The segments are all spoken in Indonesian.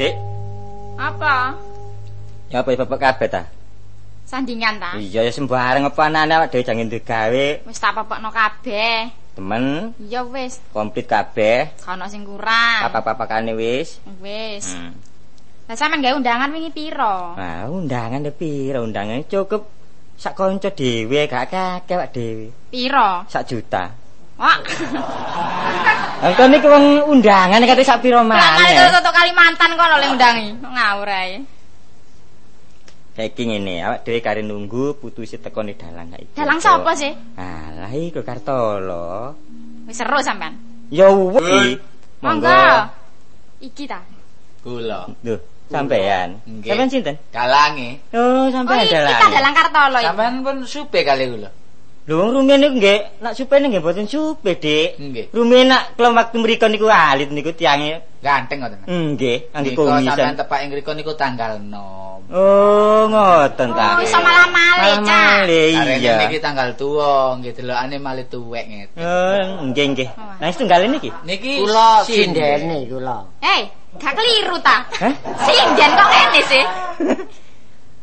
Dik, Apa? ya apa bapak kabeh ta? Sandingan ta? Iya ya sembarang apa anane awak dhewe jangan digawe. Wis tak popokno kabeh. Temen Ya wis, komplit kabeh. kono sing kurang. Apa-apakane wis. Wis. Hmm. Lah sampean gawe undangan wingi piro? Nah, undangan de pira? Undangan cukup sak kanca dhewe gak akeh awak dhewe. Piro? Sak juta. Wah. Engko niku wong undangan kate sak pira Lah kali maneh. untuk Kalimantan kono le undangi. Ngawur ae. Saiki ngene, awak dhewe kare nunggu putusi teko ni dalang saiki. Dalang sapa sih? Alah iku Kartolo. Wis seru sampean. Ya wis. Monggo. Iki ta. Kula. Duh, sampean. Sampean sinten? Galange. Oh, Oh, sampean iki dalang. ta dalang Kartolo iki. Sampean pun supe kali kula. Lho wong rumiyin niku nggih, nak supene nggih mboten supe, Dik. Nggih. Rumiyin nak kelem waktu mriku niku alit niku tiange. Ganteng ngoten. Nggih, angge Niku sampean tepak ing mriku niku tanggal 6. Oh, ngoten ta. Oh, iso malah malih, Cak. Iya. niki tanggal tuwa, nggih delokane malih tuwek ngeten. Oh, nggih nggih. Nah, setunggal niki. Niki Kula sinden. sindene kula. Hei, gak keliru ta? Hah? Sinden kok ngene sih?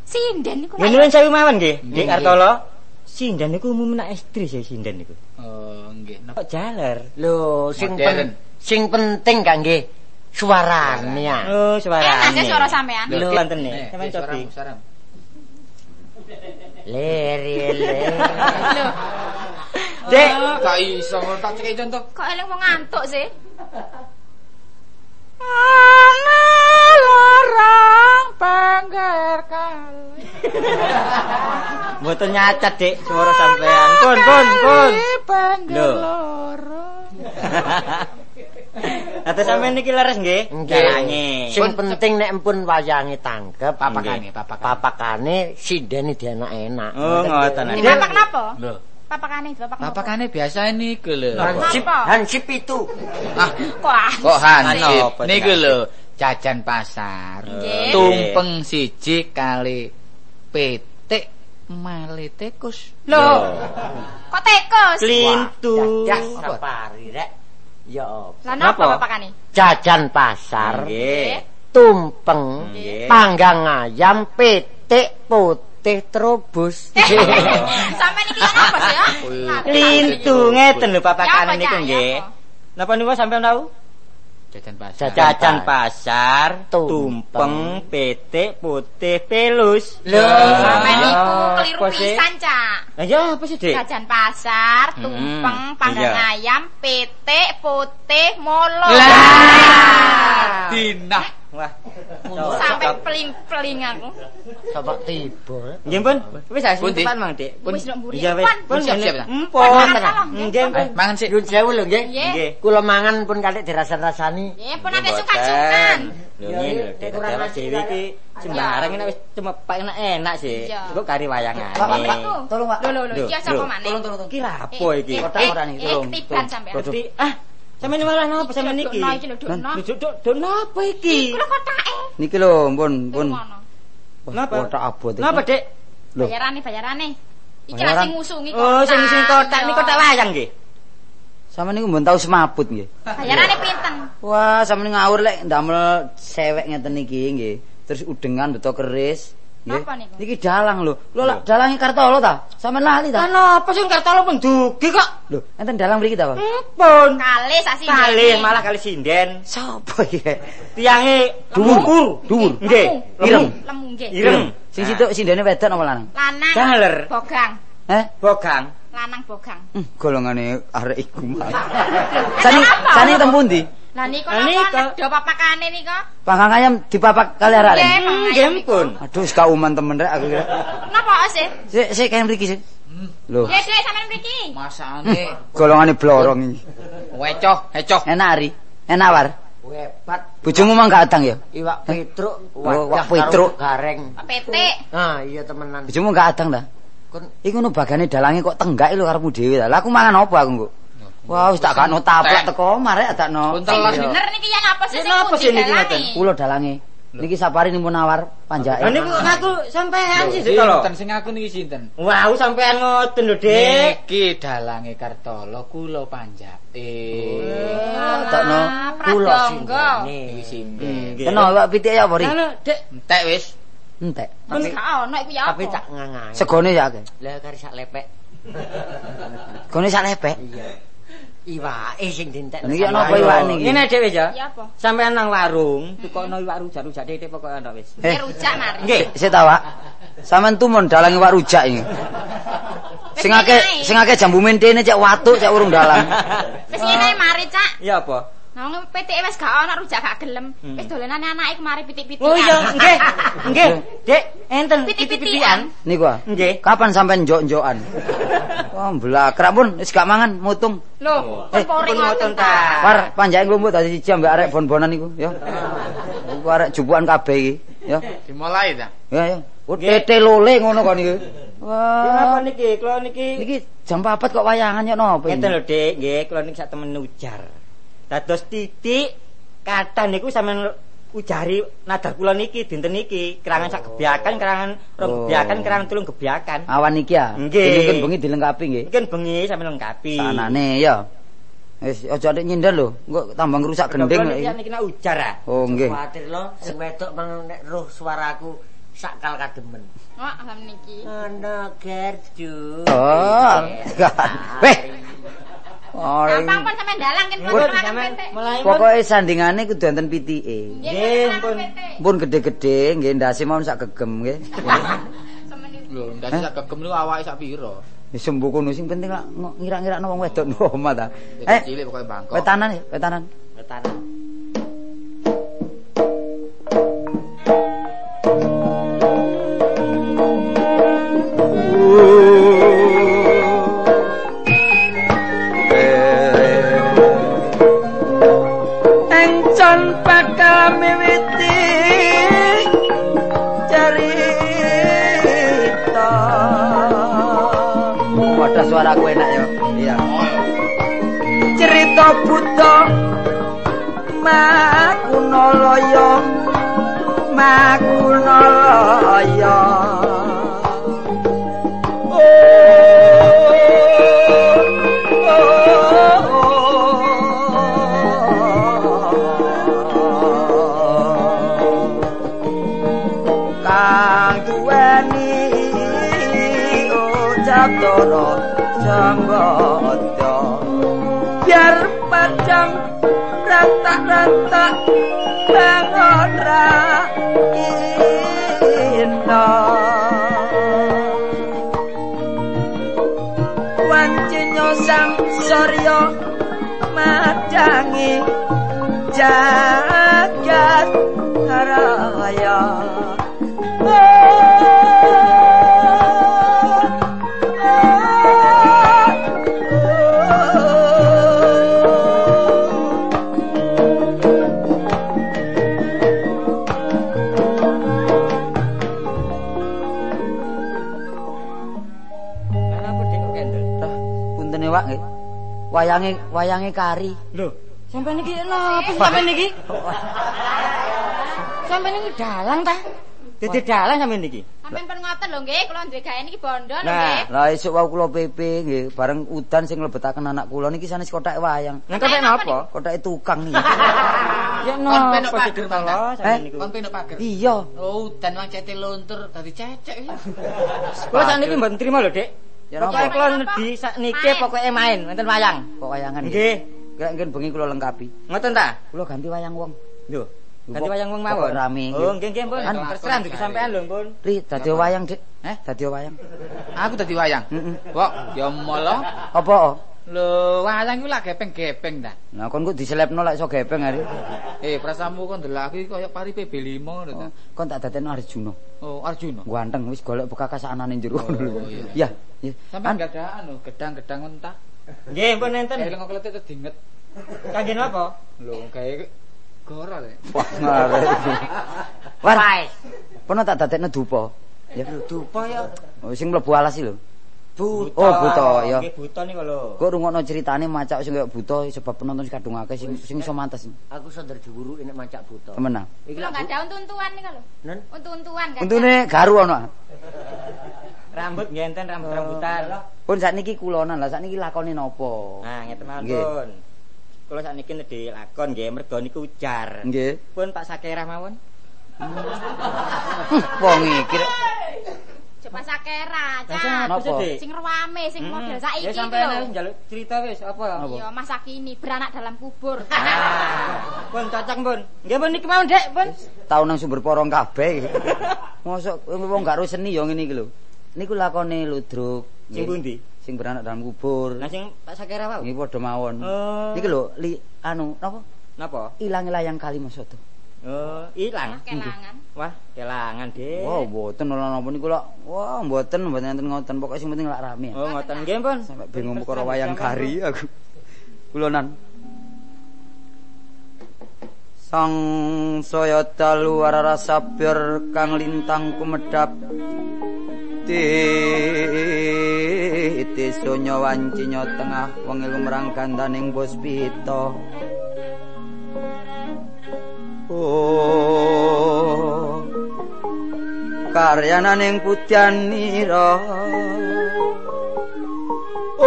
Sinden niku. Nuwun sewu mawon nggih, Dik Nggih. Kartolo. Sindan niku umum nak estri sih sindan niku. Oh, nggih. Napa? Jaler? Lho, sing pen, sing penting gak nggih suarane ya. Oh, suarane. Enak sih suara sampean. Lho, wonten nih. Eh, Sampeyan eh, cobi. Leri le. Lho, Dik, Tak iso tak cekek contoh. kok eling wong ngantuk sih? mboten nyacat, Dik, suara sampean. Pun, pun, pun. Lho. Atau sampean niki leres nggih? Jalange. Sing penting nek empun wayange tangkep Papakane, papakane. papakane sindene enak-enak. Oh, ngoten. Bapak napa? Lho, Papakane, bapak napa? papakane biasa niku lho. Hansip, hansip itu. Ah, Kok ah? kok hansip. Niku lho, jajan pasar. Tumpeng siji kali petik male tikus. Lho. Kok tekus? Klintu. Dadah sapari rek. Ya apa? Lah napa papakane? Jajan pasar, Nggih. tumpeng, panggang ayam, petik putih terobos. Sampe niki apa sih ya? Klintu ngeten lho Ya papakane apa, niku nggih. Ya apa? Napa niku sampean tahu? Jajan pasar. Jajan Jajan pasar, Tumpeng. tumpeng, petik, putih, pelus. Lho. Sampe Ya, niku keliru pisan, Cak. Lah ya apa sih, Dik? Jajan pasar, Hmm, tumpeng, panggang iya. ayam, petik, putih, molo. Lah. Dinah. Wah. Sampai peling-peling aku. Coba tiba. Nggih, Pun. Wis Pun, Dik. depan Mang, Dik. Pun. Iya, wis. Pun. Pun siap-siap, ta? Empun. Pun, Nggih, Eh, Pun. mangan sih. Nyun sewu lho nggih. Nggih. Kula mangan pun kali dirasa-rasani. Nggih, pun ada sukan-sukan. Lho ngene lho, ajar, dhewe iki sembarang enak wis cuma pak enak-enak sih. Iya. Kok kari wayangane. Tolong, Pak. Lho lho iki sapa maneh? Tolong, tolong, tolong. Kira apa iki? Eh, Kotak eh, ora eh, tolong, ah sampeyan malah napa sampeyan niki? Duduk, iki duduk, napa iki? Iku lho kotake. Niki lho, pun pun. Napa? Kotak abot iki. Napa, Dek? Lho. Bayarane, bayarane. Iki Bayaran? lah sing ngusungi Oh, sing sing kotak ini kotak wayang nggih. Sama niku mbon tau semaput nggih. Bayarane pinten? Wah, sama ngawur lek ndamel sewek ngeten niki nggih. Terus udengan beto keris. Napa niku? Niki dalang lho. Lho lak dalange Kartolo ta? Sampeyan lali ta? Lah napa sing kartolo pendugi kok? Lho, enten dalang mriki ta, Pak? Empun. Kali sasi. Kali malah kali sinden. Sapa iki? Tiange Dhuwur, dhuwur. Nggih, Ireng. Lemu nggih. Ireng. Sing situ sindene wedok apa lanang? Lanang. Daler. Bogang. Eh? Bogang. Lanang bogang. Hmm, golongane arek iku. Sani apa? sani teng pundi? Lah niku napa do papakane niku? Panggang ayam dipapak kali arek. Nggih. Mang Nggih niku. pun. Aduh, wis kauman temen rek aku kira. Napa sih? Sik sik kayak mriki sik. Lho, Ya Dek sampean mriki. Masane golongane blorong iki. wecoh, hecoh. Enak ari. Enak war. Hebat. Bojomu mah gak adang ya? Iwak petruk, Oh, wak petruk. gareng. Petik. Nah, iya temenan. Bojomu gak adang ta? Kon Iku nu bagane dalange kok tenggak lho karepmu dhewe ta. Lah aku mangan apa aku, Nguk? Wah, wis tak kano taplak teko marek adakno. Bener niki ya napa sih Ini napa sih niki ngoten? Kula dalange. Niki sapari nimpun nawar panjake. Lah niku ngaku sampean sih to lho. Sinten sing aku niki sinten? Wow, sampean ngoten lho, Dik. Niki dalange Kartolo kula panjake. Adakno kula sindene. Iki sinden. Nggih. Kena iwak pitik ya apa ri? Lah, Dik. Entek wis. Entek. Wis gak ono iku ya Tapi apa? tak ngangai. Segone ya akeh. Lah kari sak lepek. Gone sak lepek. Iya. Iwake sing dintek. Niki ana apa iwak niki? Ngene wis ya. Ya apa? Sampean nang warung, tukokno iwak rujak-rujak Dik pokoke ana wis. Eh, rujak mari. Nggih. Sik ta, Wak. Sampean tumun dalang iwak rujak iki. Sing akeh sing akeh jambu mentene cek watuk cek urung dalang. Wis ngene mari, Cak. Ya apa? Nang petik wis gak ono rujak gak gelem. Wis dolenane anake kemari pitik-pitikan. Oh iya, nggih. Nggih. Dik, enten Pitik-pitikan. Niku ah. Nggih. Kapan sampean njok-njokan? Oh, blakrak pun wis gak mangan mutung. Lho, Eh, pori pun ngoten ta. Par panjake nglumpuk dadi siji ambek arek bon-bonan iku, ya. Iku arek jupukan kabeh iki, ya. Dimulai ta. Ya, ya. Oh, tete lole ngono kok niku. Kenapa Wah. niki? Kula niki Niki jam 4 kok wayangan ya napa ngeten lho, Dik. Nggih, kula niki sak temen ujar. Dados titik kata niku sampean ujari nadar kula niki dinten niki kerangan sak gebyakan, kerangan rong Oh. gebyakan, kerangan tulung gebyakan. Awan iki ya. Nggih. Mungkin bengi dilengkapi nggih. Mungkin bengi sampean lengkapi. Sanane ya. Wis aja nek nyindir lho, engko tambah ngrusak gending lho niki iki. niki nak ujar ah. Oh nggih. Kuwatir lo sing wedok mang nek roh suaraku sakal kademen. Alam niki. Ana Gerju. Oh. Weh. Gampang pun sampean dalang kan Nggih, pun sampean mulai. Pokoke sandingane kudu enten pitike. Nggih, pun. Pun gede-gede nggih ndase mau sak gegem nggih. Lho, ndak sak kegem niku awake sak pira? Wis sembuh kono sing penting lak ngira-ngirakno wong wedok no omah ta. Eh, cilik pokoke bangkok. wetanan ya, wetanan. Wetanan. Miwiti cerita. Wadah suaraku enak ya. Iya. Cerita buta makunalaya makunalaya. sambaca biar pacang rata-rata bangonra inna wancinyo sang suryo madangi jagat raya oh. Wayange wayange kari. Lho, sampean niki napa sampean niki? Sampean niki dalang ta? Dadi dalang sampean niki. Sampeyan pun ngoten lho nggih, kula duwe gawe niki bondo lho Nah. nggih. Lah esuk wau kula PP nggih, bareng udan sing mlebetaken anak kula niki sanes kothake wayang. Nang kok napa? Kothake tukang niki. Ya Kon penok napa pager. Tolo Eh? niku. Kon penok pager. Iya. Oh, dan lang cete lontur dadi cecek iki. Kula sakniki mboten trima lho, Dik. Ya Pokoke napa? kula nedhi sakniki pokoke main wonten wayang. Kok wayangan Nggih. Kira ngen bengi kula lengkapi. Ngoten ta? Kula ganti wayang wong. Lho, ganti wayang wong mawon. rame. Oh, nggih nggih, Pun. Terserah ndugi sampean lho, Pun. Ri, dadi wayang, Dik. Eh? Dadi wayang. Aku dadi wayang. Heeh. Kok ya molo Apa? Oh? Lho, wayang iku lak gepeng-gepeng ta. Nah kon kok diselepno lek iso gepeng hari. Eh, prasamu kon iki kaya pari PB5 ngono ta. Oh, kon tak dadekno Arjuna. Oh, Arjuna. Ganteng wis golek bekakas anane jero Oh, ngono lho. iya. Ya, ya. Sampai enggak ada anu, gedang-gedang mentah. Nggih, pun enten. Eh, lek kletet dinget. Kangge napa? Lho, gawe gora le. Wah, ngare. Pais. pono tak dadekno dupa. Ya, Dupa ya. oh, sing mlebu alas iki lho. Buta. Oh, buta, ya. Nggih, buta niku lho. Kok rungokno critane macak sing kaya buta sebab penonton sing kadung akeh sing sing iso mantes. Aku sonder diwuru ini macak buta. Temen ah. Iki lak nggak ada untu-untuan nih kalau. Nen? Untu-untuan kan. Untune garu ono. ah. Rambut nggih enten rambut-rambutan. Pun sakniki kulonan lah sakniki lakone napa? Nah, ngeten mawon, Nggih. Pun. Kula sakniki nedhi lakon nggih mergo niku ujar. Nggih. Pun Pak Sakerah mawon. Wong iki sakera, Lah sing Cak. Sing rame, sing model saiki Ya sampeyan lho. wis njaluk cerita wis apa? Masa kini beranak dalam kubur. Ah, pun cocok pun. Nggih pun niki mawon, Dek, pun. Tau nang sumber porong kabeh. Mosok wong gak ro seni ya ngene iki lho. Niku lakone ludruk. Sing pundi? Sing beranak dalam kubur. Nah sing Pak Sakerah wae. Nggih padha mawon. Oh. Niki lho li anu napa? Napa? Ilang layang kali maksud. Oh, ilang. Wah, kelangan. Wah, kelangan, Dik. Wow, mboten ora napa niku lho. Wah, mboten mboten enten ngoten. Pokoke sing penting lak rame. Oh, ngoten nggih, pun. Sampai bingung perkara wayang kari aku. Kulonan. Sang saya dalu arara sabir kang lintang kumedhap. Titi sonya wancinya tengah wengi lumrang gandaning puspita. karyana ning putian nira. Om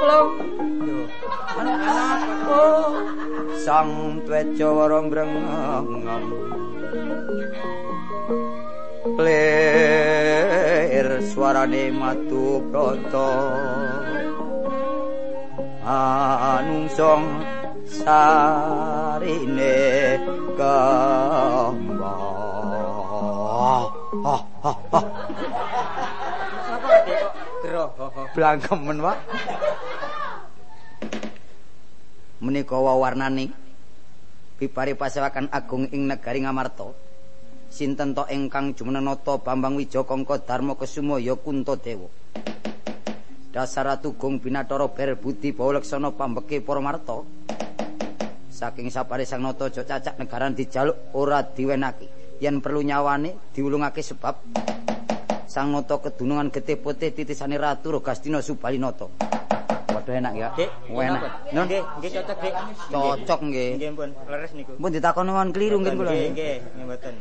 klong sang tweca wara mrengang pler swarane matu protok manungsong sarine kembo blangkemen wak menika wawarnane pipari pasewakan agung ing negari ngamarta. Sinten to ingkang jumenenata bambang wijaya kangka dharma kesumo ya kunto dewa dasar tugung binatara ber budi bawaleksana pambeke para marta saking sapare sang nata aja cacak negaran dijaluk ora diwenaki. Yen perlu nyawane diulungake sebab sang nata kedunungan getih putih titisane ratu Rogastina Subalinata waduh enak ya Dik, enak non Nggih, nggih cocok, Dik. cocok nggih Nggih, pun. Leres niku. pun ditakoni wong kliru nggih kula Nggih, nggih, mboten.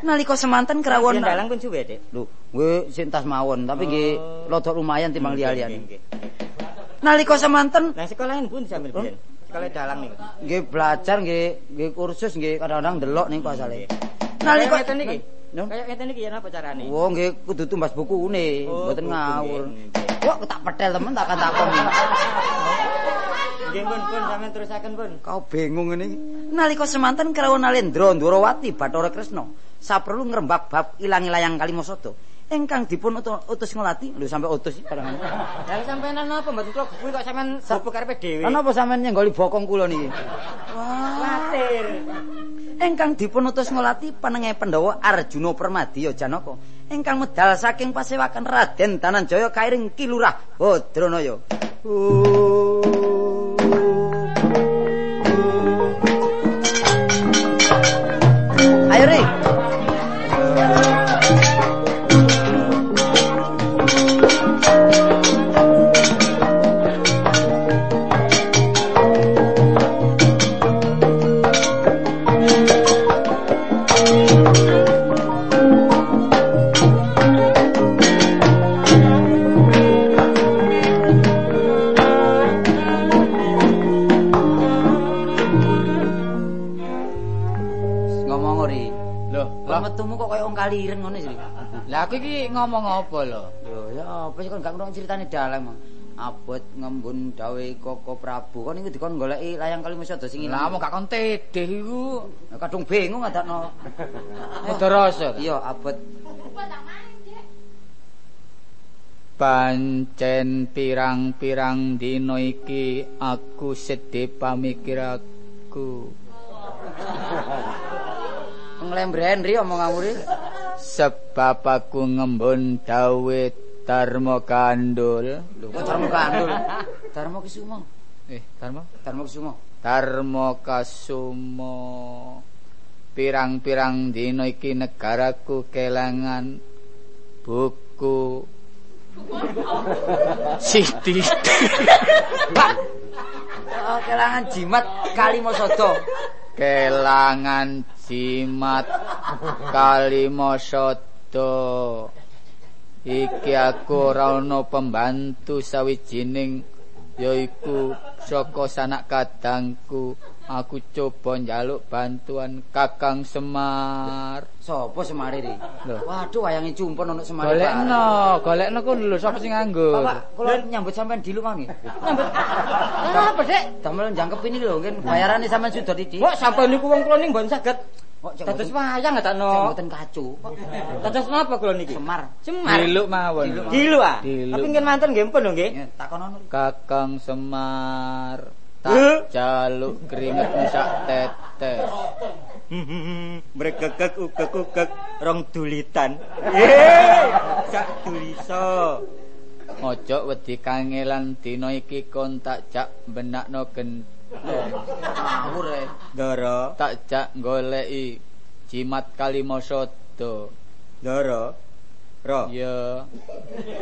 nalika semanten krawon Yen dalang pun suwe, Dik. lho kowe sing tas mawon tapi nggih Oh. rada lumayan timbang nggih. nalika semanten Nah, sekolahan pun sambil biyen. Sekolah dalang niku. nggih belajar nggih nggih kursus nggih kadang-kadang delok niku asale. Nalika ngeten niki. No? Kayak ngeten niki ya napa carane? Oh nggih kudu tumbas bukune, Oh, mboten ngawur. Kok tak petel temen tak akan takoni. Nggih, pun, pun sampean terusaken, pun. Kau bingung ngene iki. Nalika semanten krawon Nalendra Ndrawati Bathara Kresna saperlu ngrembak bab ilangi layang Kalimasada ingkang dipun utu- utus ngelati lho sampai utus kadang. Lah sampean napa mboten kula kuwi kok sampean Sa- bobo karepe dhewe. Napa sampean nyenggoli bokong kula niki? Wah, Kuwatir. ingkang dipun utus ngelati panenge Pandhawa Arjuna Permadiya Janaka ingkang medal saking pasewakan Raden Dananjaya kairing Kilurah Badranaya. Ayo ngrung critane dalang. Abot ngembun dawe Koko Prabu. Kon iki dikon goleki layang Kalimasada sing Lah ilang. mau gak kon tedeh iku. kadung bingung ngadakno. Padha rasa. ta? Iya abot. Pancen pirang-pirang dina iki aku sedhe pamikir aku. Nglembren ri ri. Sebab aku ngembun dawe Darma Kandul. Kok Darmo Kandul? Darmo Kusumo. Eh, Darma? Darmo Kusumo. Darma Kasumo. Pirang-pirang dina iki negaraku kelangan buku Siti. Oh, kelangan jimat Kalimasada. kelangan jimat Kalimasada. Iki aku ora ana pembantu sawijining yaiku saka sanak kadangku. Aku coba njaluk bantuan Kakang Semar. Sopo Semari ri? Lho. Waduh, wayange cumpun ono Semari. Golekno, golekno ku lho sapa sing nganggur. Bapak, kula nyambut sampean dilu mawon nggih. Nyambut. Apa, Dek? Damel njangkep ini lho, nggih bayarane sampean sudah iki. Kok sampean niku wong kula ning mboten saged. Kok cek Dados wayang ngatano. mboten kacu. Dados napa kula niki? Semar. Semar. Diluk mawon. Dilu ah. Diluk. Tapi ngen manten nggih pun lho nggih. Takonono. Kakang Semar tak jaluk keringet sak tetes. Mregegek ugek-ugek rong dulitan. Yeay, sak dulisa. Ojo wedi kangelan dina iki kon tak jak benakno gen Ngawur e. Ndara, tak jak goleki jimat Kalimasada. ndara. Ro, Ya,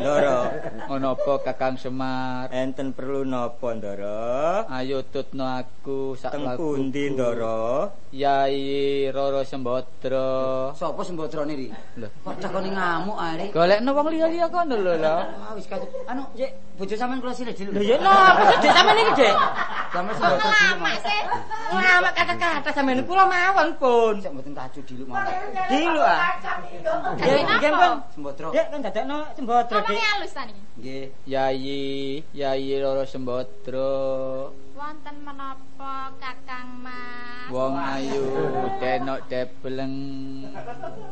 ndara. ngono apa Kakang Semar? Enten perlu napa, ndara? Ayo tutno aku sak Teng pundi, ndara? Yai Roro Sembodra. Sopo sembodrane ri? Lho, Kok takoni ngamuk ae ri? golekno wong liya-liya kono lho lho. Ah wis kacu. Anu, Cek, bojo sampean kula sile dilu. Lho ya napa sih Dek sampean iki? Damel sembodra dilu mawon. Ngamak kata-kata sampean kula mawon pun. Cek mboten kacu dilu mawon. Dilu ah. Nggih, nggih, Pun. Sembotro. Ya, kan dadakno Sembotro. Apa ki alus tani? Nggih, Yayi, Yayi loro Sembotro. Wonten menapa Kakang Mas? Wong ayu denok debleng.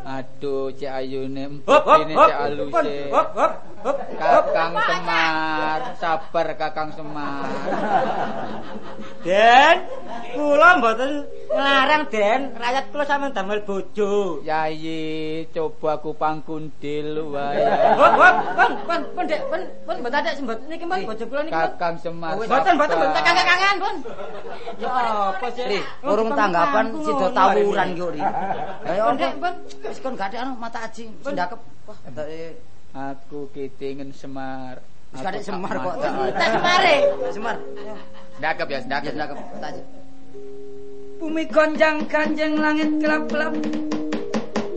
Aduh, Cek Ayune empine Cek Alus. Kakang Semar, sabar Kakang Semar. Den, kula mboten nglarang Den, rakyat kula sampean damel bojo. Yai, coba aku pangkundil Hop wae. hop, pun pun pun Dek, pun pun mboten ada sembot niki pun bojo kula niki. Kakang Semar. Mboten mboten mboten sabar. kangen-kangen pun. Ya apa sih? Urung tanggapan sida tawuran ki ri. Ayo Pun, Dek, pun. Wis kon gak ada anu mata aji, sindakep. Wah, ketake Aku kitingen Semar. wis kadek semar kok. Tak semare. Semar. Ndakep ya, Ya ndakep. sindakep mata aji. Bumi gonjang kanjeng langit kelap-kelap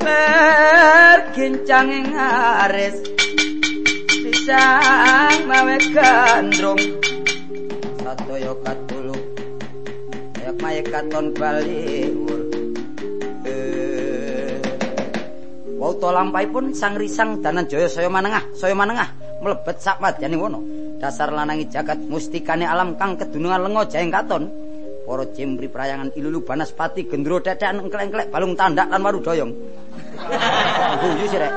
Bergincang ing aris Pisang mawe gandrung Satoyo katulu. Kayak maye katon baliwur. Eh. Wauta lampahipun sang risang danan jaya saya manengah, saya manengah mlebet sak madyaning wono. Dasar lanangi jagat mustikane alam kang kedunungan lenga jaeng katon. Para cimbri prayangan ilulu banaspati gendro dedekan engklek-engklek balung tandak lan waru doyong. Guyu sih rek.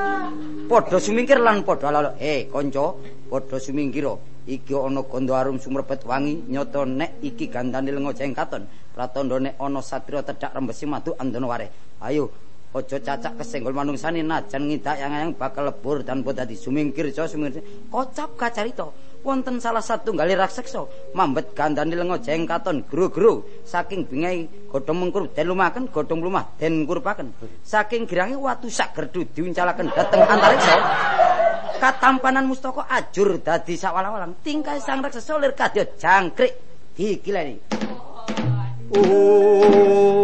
Padha sumingkir lan padha lalo. He, kanca, padha sumingkira. Iki ana gondo arum sumrebet wangi nyoto nek iki gandane lenga jaeng katon. Pratandha nek ana satria tedhak rembesi madu andana ware. Ayo, Ojo cacak kesenggol manungsane najan ngidak yang bakal lebur dan boda dadi sumingkir jo sumingkir. Kocap kacarita wonten salah satu gali raksasa mambet gandane lenga jeng katon gro-gro saking bingai godhong mengkur den lumaken godhong lumah den kurpaken. Saking girange watu sak gerdu diuncalaken dhateng antariksa. Katampanan mustaka ajur dadi sawala-walang tingkah sang raksasa lir kadya jangkrik dikileni. Oh.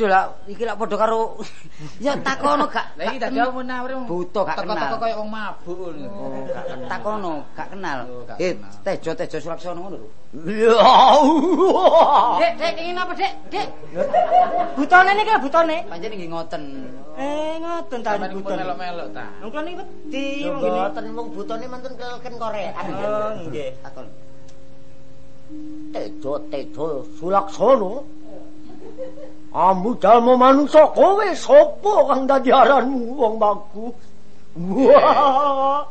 Waduh lah, iki lak padha karo ya takono gak. Lah iki dadi aku menawar. Buta gak Teko-teko kenal. kaya wong mabuk ngono. Oh, takono, gak kenal. Oh, Eh, tejo-tejo Sulaksono ngono lho. Dek, dek, apa, Dek? Dek. Butone niki butone. Pancen nggih ngoten. Eh, ngoten ta butone. melok-melok ta. Wong niki wedi Ya wong ngene. butone mantun kelken Korea. Oh, nggih. Takon. Tejo-tejo Sulaksono. Ambu dalmo manungsa kowe sapa kang dadi aranmu wong baku? Uh.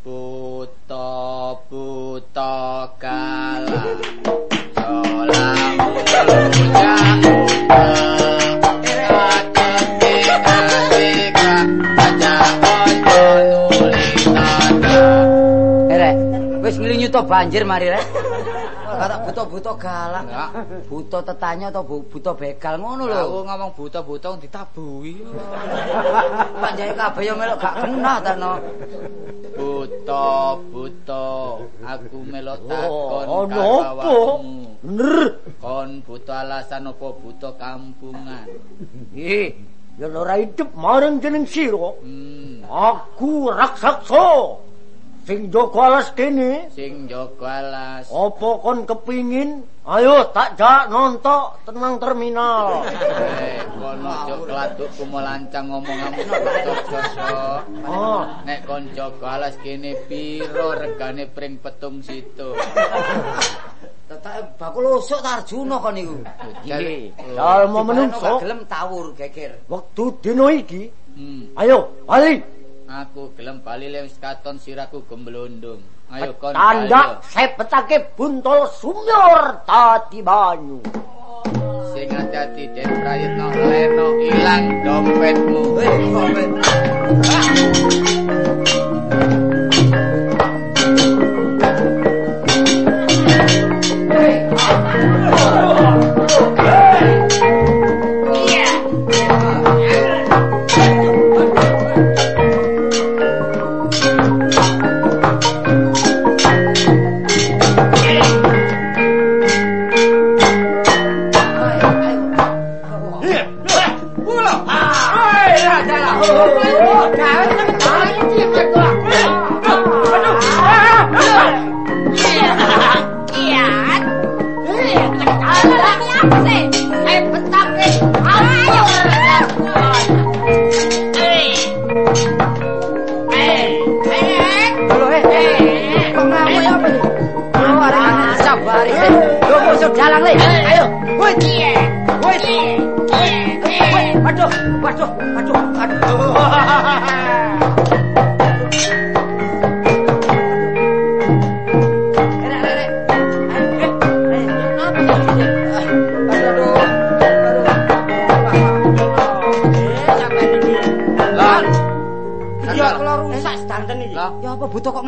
Buta buta kala Solamu Eh, Rek, wis nglinyu to banjir mari, Rek. Kata buta-buta galak. Enggak. Buta tetanya atau bu- buta begal ngono lho. Aku ngomong buta-buta ditabuhi. Panjake kabeh yo melok gak kena ta no. Buta buta aku melok takon Oh, karo ono apa? awakmu. Bener. Kon buta alasan apa buta kampungan? Eh, yen ora hidup marang jeneng sira. Hmm, Aku raksasa. Sing jaga alas kene. sing jaga alas. Apa kon kepingin? Ayo tak jak nontok tenang terminal. Eh, kon aja kladuk kumolancang ngomonganmu cocok. Oh, Nek kon jaga alas kene piro regane pring petung situ. Tetake bakul usuk ta Arjuna kon niku. Nggih. Dalmo Gak menungso gelem tawur geger. wektu dina iki. Hmm, Ayo, bali. Aku gelem bali le wis katon siraku gemblondong. Ayo kon. Tanda sepetake buntol sumur tati banyu. Sing hati-hati Den Prayitno leno ilang dompetmu. Weh, kompet.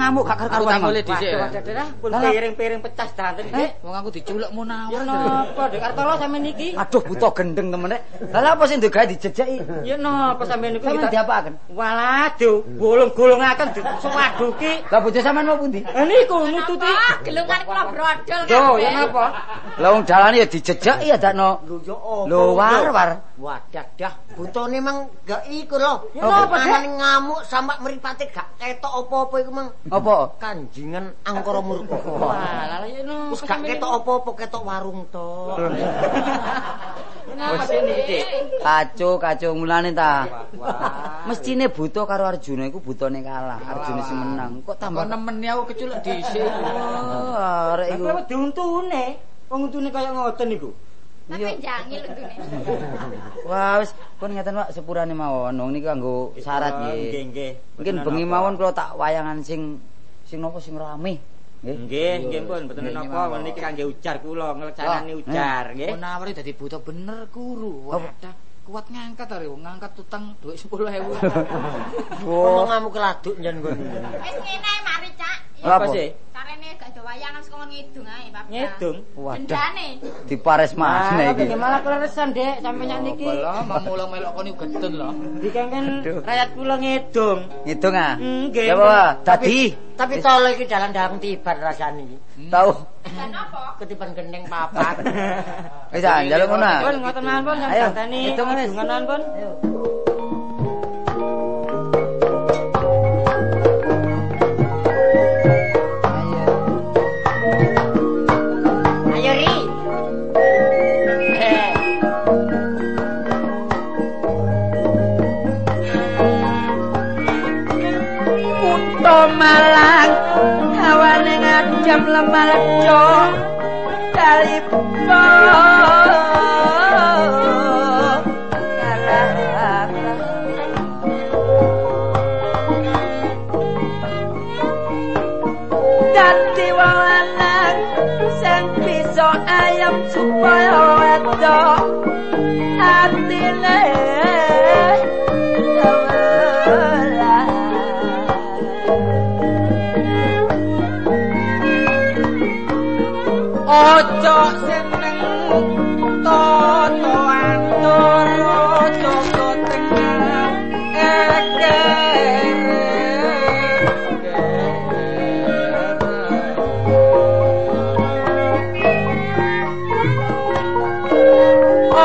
Ngamuk gak Aku tak boleh Mang? dhisik. Waduh, waduh, dah, pun piring-piring pecah sedanten iki. Eh, Wong aku diculuk Ya munawar. napa, Dek Kartolo sampean niki? Aduh butuh gendeng temen rek. Lah apa sih nduk gawe dijejeki? Ya napa sampean niku Sampeyan diapaken? Waduh, bolong-golongaken suwaduki. Lah bojo sampean mau pundi? Ha niku nututi. Ah, gelungan kula brodol Yo, kabeh. ya napa? Lah wong dalane ya dijejeki ya dakno. Lho yo apa? Lho war war. Wadah dah, butone mang gak iku lho. Ya napa, ngamuk sampe mripate gak ketok apa-apa iku mang. Apa? Kanjingan angkara murka. Wah, lah ya napa Wis gak ketok apa-apa, ketok warung tok. Napa sih Kacau kacau mulane ta. Mestine buta karo Arjuna iku butane kalah. Arjuna sing menang. Kok tambah nemeni aku keculuk dhisik. Oh, arek iku. Apa diuntune? Wong untune kaya ngoten niku. Tapi jangil untune. Wah, wis pun ngeten Pak sepurane mawon. Wong niki kanggo syarat Nggih, nggih. nggih. Mungkin bengi mawon kula tak wayangan sing sing napa sing rame. Nggih. Nggih, pun mboten napa, niki kangge ujar kula ngleksanani ujar, nggih. Munawar dadi buta bener guru. Wadah. Kuat ngangkat are wong ngangkat utang dhuwit 10.000. Ngomong ngamuk keladuk njen nggon. Wis ngene mari, Cak. Apa? Sih? Carane wayangan saka kongkon ngidung ae, Pak. Ngidung. Waduh. Dendane. Dipares Mas maneh iki. iki malah kleresan, Dek, sampeyan niki. Lah mamula melok kon iku gedhen lho. Dikengken rakyat kula ngidung. Ngidung ah. Nggih. Ya? Dadi Tapi tolo iki dalan dalam tiban rasane iki. tahu. Dan apa? Ketiban gendeng papat. Wis ah, njaluk ngono. ah. Pun ngoten mawon pun Ayo, santeni hitung wis. hidungan pun. Ayo Malang hawane ngajam lemarjo kalipo Dadi wong sing bisa ayam supaya wedok atine Ojo seneng toto antur toto tengah eker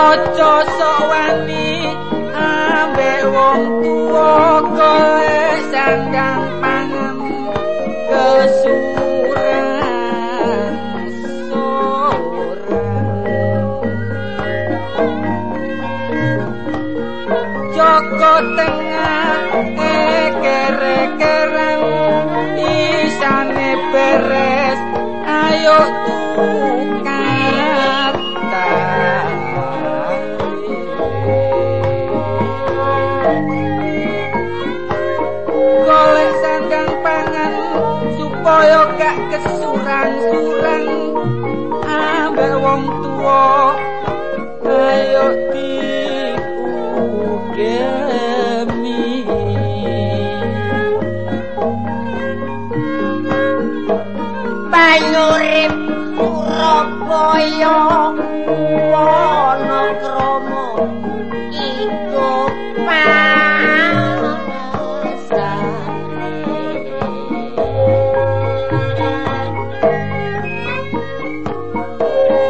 Ojo sowani ambek wong tuwa kowe Sampai tengah kere-keran isane beres. Ayo tukar golek sandang pangan supaya gak kesuran-suran. Ambek wong tuwa Surabaya wana krama iku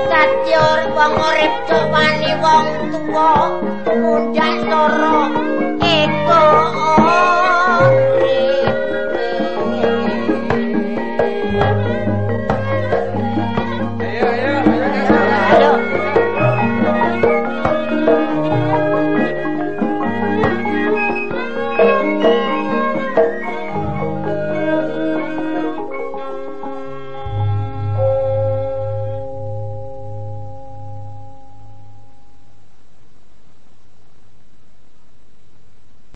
Satyur wong tuwa mundak loro